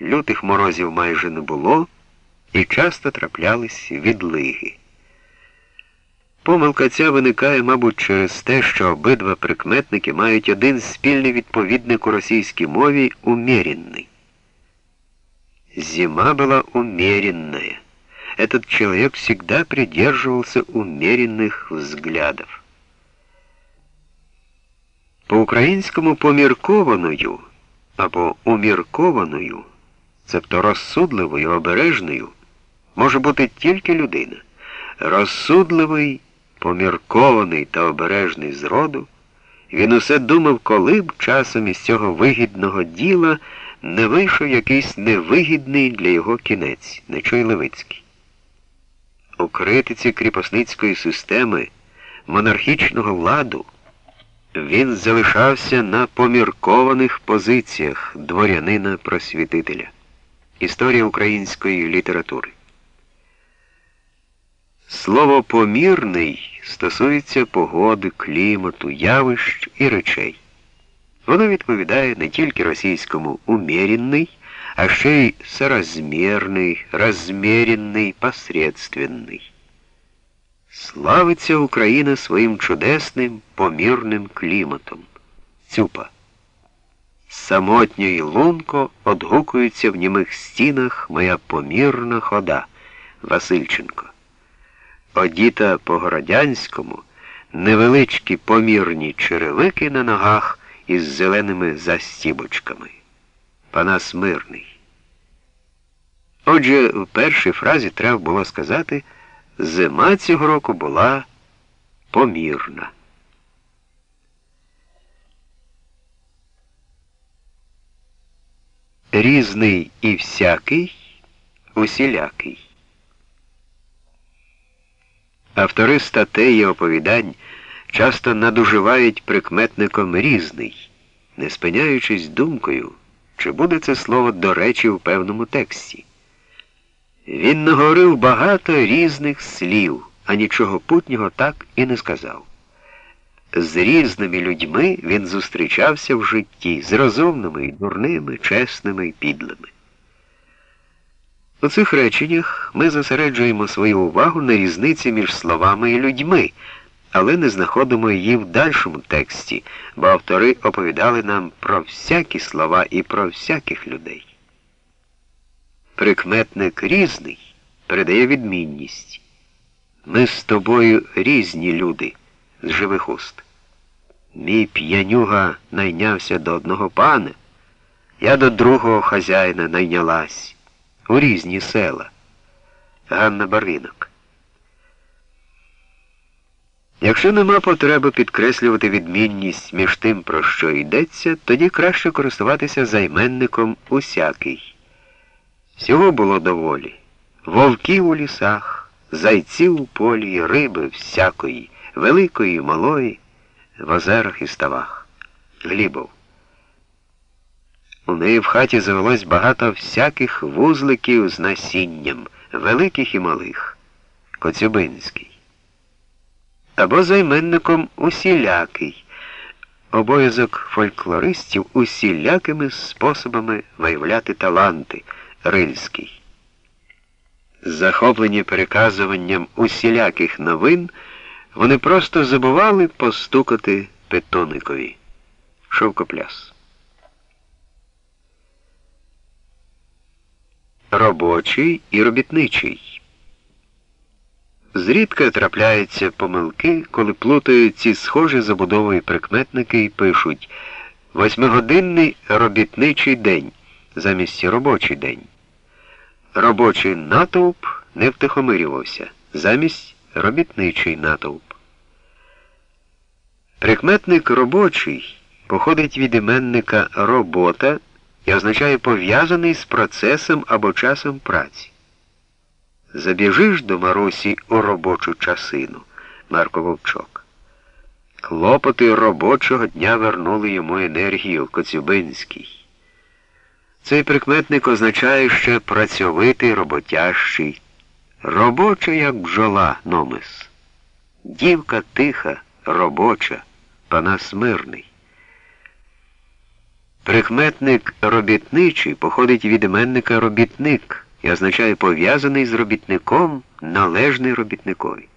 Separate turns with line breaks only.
лютих морозів майже не було і часто траплялись відлиги. Помилка ця виникає, мабуть, через те, що обидва прикметники мають один спільний відповідник у російській мові умеренный. Зима была умеренная. Этот человек всегда придерживался умеренных взглядов. По-українському поміркованою або уміркованою, цебто розсудливою, обережною, може бути тільки людина. Розсудливий, поміркований та обережний зроду, він усе думав, коли б часом із цього вигідного діла не вийшов якийсь невигідний для його кінець, Нечуй Левицький. У критиці кріпосницької системи монархічного владу він залишався на поміркованих позиціях дворянина просвітителя. Історія української літератури. Слово помірний стосується погоди, клімату, явищ і речей. Воно відповідає не тільки російському умеренний, а ще й соразмірний, розміренний, посредственний. Славиться Україна своїм чудесним помірним кліматом. Цюпа. Самотньо і лунко одгукується в німих стінах моя помірна хода Васильченко. Одіта по городянському невеличкі помірні черевики на ногах із зеленими застібочками. Панас мирний. Отже, в першій фразі треба було сказати, зима цього року була помірна. Різний і всякий, усілякий. Автори статей і оповідань часто надуживають прикметником різний, не спиняючись думкою, чи буде це слово до речі в певному тексті. Він наговорив багато різних слів, а нічого путнього так і не сказав. З різними людьми він зустрічався в житті, з розумними і дурними, чесними і підлими. У цих реченнях ми зосереджуємо свою увагу на різниці між словами і людьми, але не знаходимо її в дальшому тексті, бо автори оповідали нам про всякі слова і про всяких людей. Прикметник різний передає відмінність. Ми з тобою різні люди з живих уст. Мій п'янюга найнявся до одного пана, я до другого хазяїна найнялась у різні села. Ганна Баринок. Якщо нема потреби підкреслювати відмінність між тим, про що йдеться, тоді краще користуватися займенником усякий. Всього було доволі. Вовків у лісах, зайців у полі, риби всякої, великої і малої, в озерах і ставах. Глібов. У неї в хаті завелось багато всяких вузликів з насінням, великих і малих. Коцюбинський. Або займенником усілякий. Обов'язок фольклористів усілякими способами виявляти таланти Рильський. Захоплені переказуванням усіляких новин, вони просто забували постукати Петоникові. Шовкопляс. робочий і робітничий. Зрідка трапляються помилки, коли плутають ці схожі забудової прикметники і пишуть восьмигодинний робітничий день замість робочий день. Робочий натовп не втихомирювався замість робітничий натовп. Прикметник робочий походить від іменника робота і означає пов'язаний з процесом або часом праці. Забіжиш до Марусі у робочу часину, Марко Вовчок. Клопоти робочого дня вернули йому енергію Коцюбинський. Цей прикметник означає ще працьовитий роботящий, робоча, як бджола номис. Дівка тиха, робоча, пана смирний. Прикметник робітничий походить від іменника робітник і означає пов'язаний з робітником належний робітникові.